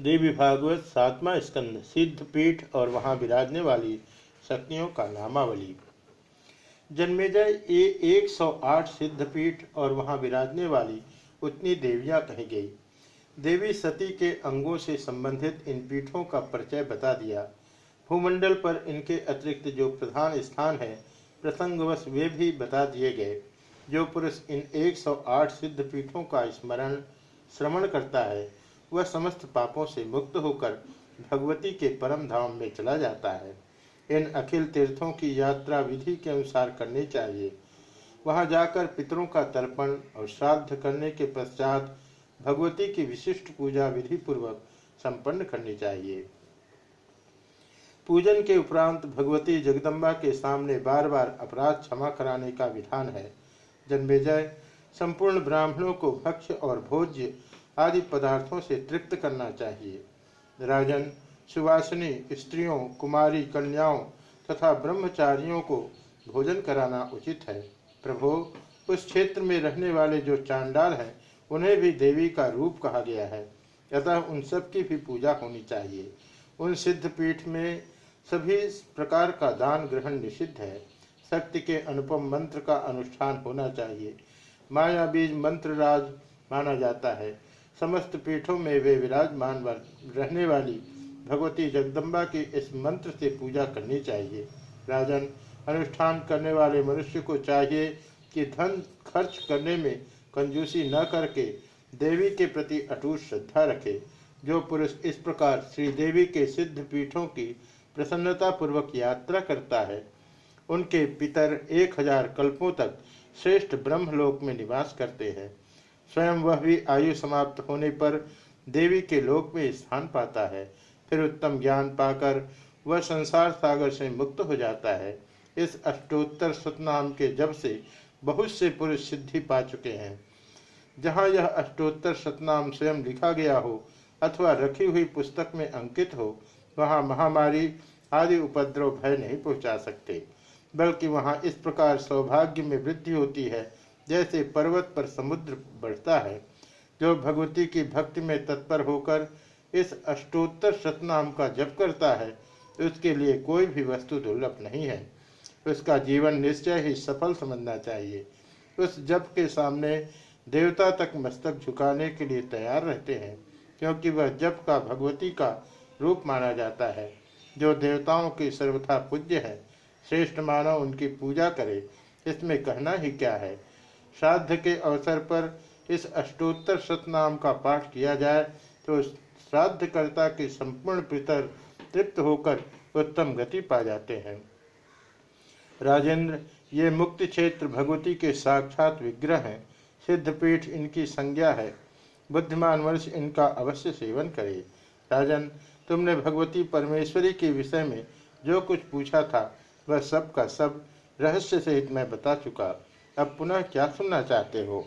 देवी भागवत सातवा स्कंद सिद्ध पीठ और वहाँ विराजने वाली शक्तियों का नामावली। जन्मेजय ये 108 सिद्ध पीठ और वहाँ विराजने वाली उतनी देवियाँ कही गई। देवी सती के अंगों से संबंधित इन पीठों का परिचय बता दिया। भूमंडल पर इनके अतिरिक्त जो प्रधान स्थान है, प्रसंगवश वे भी बता दिए गए, जो पुरुष इन 108 सिद्ध पीठों का स्मरण, श्रवण करता है। वह समस्त पापों से मुक्त होकर भगवती के परम धाम में चला जाता है। इन अखिल तीर्थों की यात्रा विधि के अनुसार करनी चाहिए। वहाँ जाकर पितरों का तर्पण और श्राद्ध करने के पश्चात भगवती की विशिष्ट पूजा विधि पूर्वक संपन्न करनी चाहिए। पूजन के उपरांत भगवती जगदम्बा के सामने बार बार अपराध क्षमा कराने का विधान है। जन्मेजय, संपूर्ण ब्राह्मणों को भक्ष्य और भोज्य आदि पदार्थों से तृप्त करना चाहिए। राजन, सुवासिनी, स्त्रियों, कुमारी, कन्याओं तथा ब्रह्मचारियों को भोजन कराना उचित है। प्रभो, उस क्षेत्र में रहने वाले जो चांडाल हैं, उन्हें भी देवी का रूप कहा गया है। अतः उन सब की भी पूजा होनी चाहिए। उन सिद्ध पीठ में सभी प्रकार का दान ग्रहण निषिद्ध है। शक्ति के अनुपम मंत्र का अनुष्ठान होना चाहिए। माया बीज मंत्र राज माना जाता है। समस्त पीठों में वे विराजमान रहने वाली भगवती जगदम्बा की इस मंत्र से पूजा करनी चाहिए। राजन, अनुष्ठान करने वाले मनुष्य को चाहिए कि धन खर्च करने में कंजूसी न करके देवी के प्रति अटूट श्रद्धा रखे, जो पुरुष इस प्रकार श्री देवी के सिद्ध पीठों की प्रसन्नता पूर्वक यात्रा करता है। उनके पितर एक हज़ार कल्पों तक श्रेष्ठ ब्रह्मलोक में निवास करते हैं। स्वयं वह भी आयु समाप्त होने पर देवी के लोक में स्थान पाता है। फिर उत्तम ज्ञान पाकर वह संसार सागर से मुक्त हो जाता है। इस अष्टोत्तर सतनाम के जब से बहुत से पुरुष सिद्धि पा चुके हैं। जहाँ यह अष्टोत्तर सतनाम स्वयं लिखा गया हो अथवा रखी हुई पुस्तक में अंकित हो, वहाँ महामारी आदि उपद्रव भय नहीं पहुँचा सकते, बल्कि वहाँ इस प्रकार सौभाग्य में वृद्धि होती है जैसे पर्वत पर समुद्र बढ़ता है, जो भगवती की भक्ति में तत्पर होकर इस अष्टोत्तर सतनाम का जप करता है, उसके लिए कोई भी वस्तु दुर्लभ नहीं है। उसका जीवन निश्चय ही सफल समझना चाहिए। उस जप के सामने देवता तक मस्तक झुकाने के लिए तैयार रहते हैं, क्योंकि वह जप का भगवती का रूप माना जाता है। जो देवताओं की सर्वथा पूज्य है, श्रेष्ठ मानव उनकी पूजा करे, इसमें कहना ही क्या है? श्राद्ध के अवसर पर इस अष्टोत्तर सतनाम का पाठ किया जाए तो श्राद्धकर्ता के संपूर्ण पितर तृप्त होकर उत्तम गति पा जाते हैं। राजेंद्र, ये मुक्ति क्षेत्र भगवती के साक्षात विग्रह हैं। सिद्धपीठ इनकी संज्ञा है। बुद्धिमान वर्ष इनका अवश्य सेवन करे। राजन, तुमने भगवती परमेश्वरी के विषय में जो कुछ पूछा था, वह सब का सब रहस्य सहित मैं बता चुका। अब पुनः क्या सुनना चाहते हो?